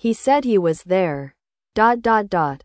He said he was there. Dot dot dot.